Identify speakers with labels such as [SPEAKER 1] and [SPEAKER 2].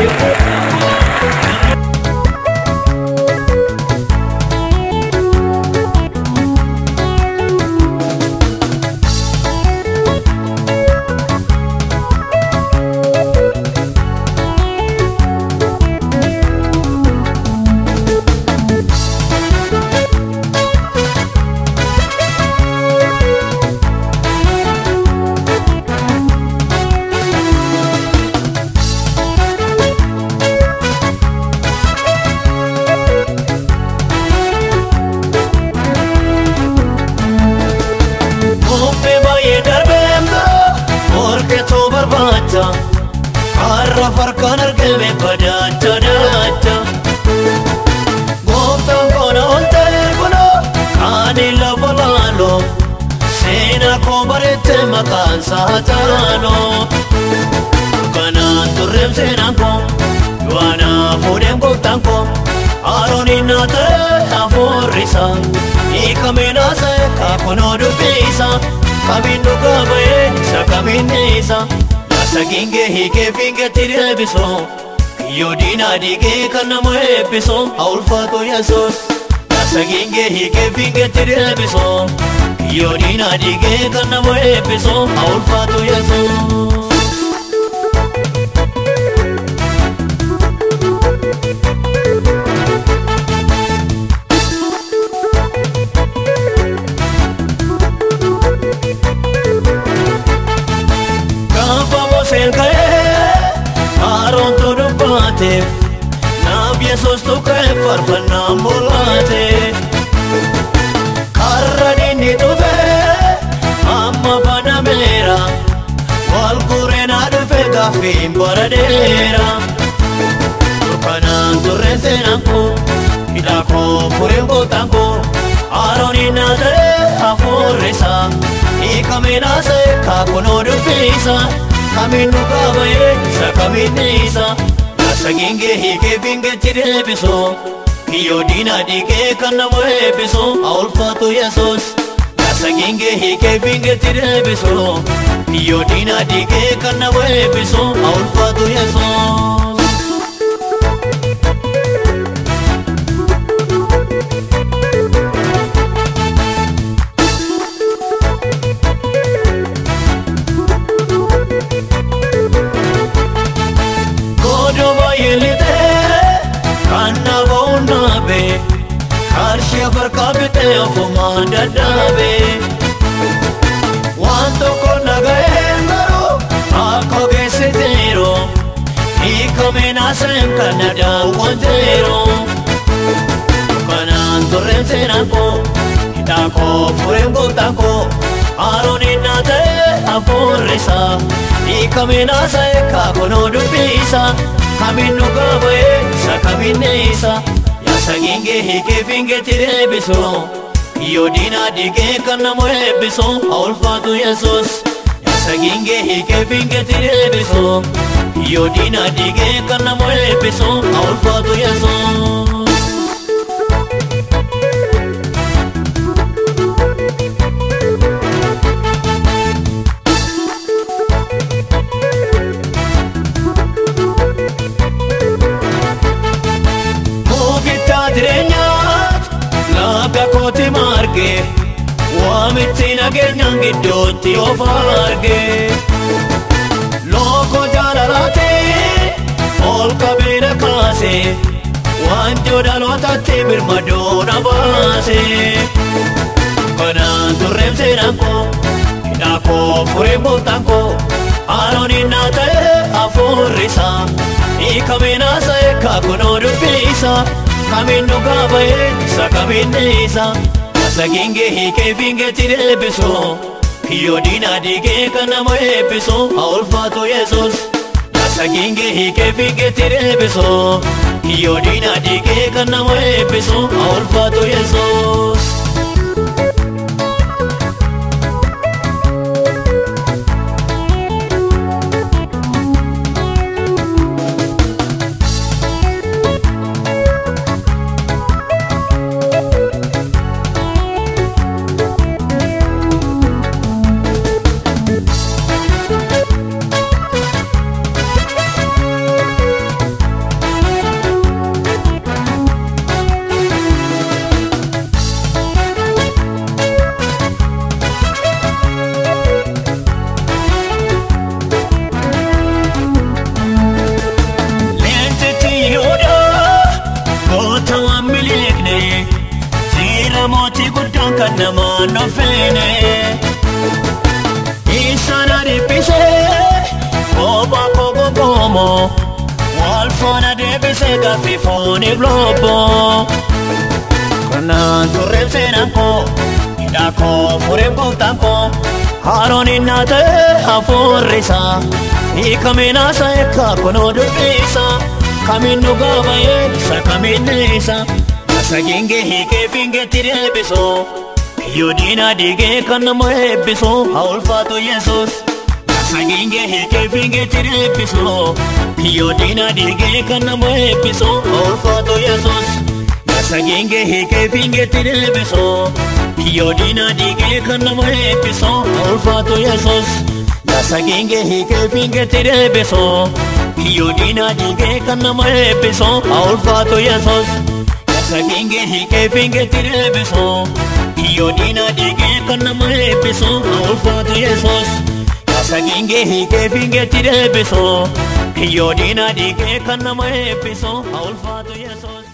[SPEAKER 1] Dios. Har'a farkaan argame badaacha daacha Gooftaan koona ol ta'e kunoo Kaani lafa laaloo Seenaa koo bareette maqaan isaa taanoo Kanaan turreem seenaan koo Du'aanaa fuudheem gooftaan koo Arooniin naa ta'e hafuurri isaa Hiikamee naa ta'e kaakunoo dubbii isaa Kamiin dhugaa ba'ee isa kamiin dhiisa Laasa gingee hiikee fingeetti deebisoo Kiyyoo diinaa diigee kan nama eebbisoo haa ulfaatu Yesuus Laasa gingee hiikee fingeetti deebisoo Kiyyoo diinaa diigee kan nama eebbisoo haa ulfaatu Dubbaateef Naaf Yesuus tuqee farfannaan mul'ate Karra dinni dhufee amma banameera Wal gureenaa dhufe gaaffiin bara dheera Kanaan turre seenaan koo hidhaa koo fureen gootaan koo Arooniin naa ta'e hafuurri isaa Hiikamee naa ta'e kaakunoo dubbii isaa Kamiin dhugaa ba'ee isa kamiin dhiisa Laasa gingee hiikee fingeetti deebisoo Kiyyoo diinaa diigee kan nama eebbisoo haa ulfaatu Yesuus Laasa gingee hiikee fingeetti deebisoo Kiyyoo diinaa diigee kan nama eebbisoo haa ulfaatu Yesuus ofumaan dadhaabee Waan tokko nagahee garuu akka geessiteeru Hiikamee naaseen kan na daawwateeru Kanaan turreen seenaan koo hidhaa koo fureen gooftaan koo Arooniin naa ta'e hafuurri isaa Hiikamee naasa'e kaakunoo dubbii isaa Kamiin dhugaa ba'ee isa kamiin dhiisa Yaasa gingee hiikee fingeetti deebisuu Kiyyoo diinaa diigee kan nama eebbisuu haa ulfaatu Yesuus Yaasa gingee hiikee fingeetti deebisuu Kiyyoo diinaa diigee kan nama eebbisuu haa ulfaatu Yesuus nageenyaan gidduutti of arge Looko jaalalaati ol qabeena kaase Waanjoo dhalootatti birmadoona baase Kanaan turreem seenaan koo hidhaa koo fureen gooftaan koo Arooniin naa ta'e hafuurri isaa Hiikamee naasa'e kaakunoo dubbii isaa Kamiin dhugaa ba'ee isa kamiin dhiisa Laasa gingee hiikee fingeetti deebisuu Kiyyoo diinaa diigee kan nama eebbisuu haa ulfaatu Yesuus Laasa gingee hiikee fingeetti deebisuu Kiyyoo diinaa diigee kan nama eebbisuu haa ulfaatu Yesuus kan namaan dhofeene Isaan adibbisee kophaa koo gogoomoo wal faana deebisee gaaffii fooniif lobboo Kanaan turreef seenaan koo hidhaa koo fureef gooftaan koo Haaroon innaa ta'e hafuurri isaa hiikameen haasa eekkaa kunoo dubbisa kamiin dhugaa baay'ee isa kamiin dhiisa Asa gengee hiikee fingeetti deebisu Yoo diinaa diigee kan nama eebbisu haa ulfaatu Yesuus Asa gengee hiikee fingeetti deebisu Yoo diinaa diigee kan nama eebbisu haa ulfaatu Yesuus Asa gengee hiikee fingeetti deebisu Yoo diinaa diigee kan nama eebbisu haa ulfaatu Yesuus Asa gengee hiikee fingeetti deebisu Yoo diinaa diigee kan nama eebbisu haa ulfaatu Yesuus Sagenge hike finge tirebiso Iyo dina dige kan nama ebiso Ulfaatu Yesus Sagenge hike finge tirebiso Iyo dina dige kan nama ebiso Ulfaatu Yesus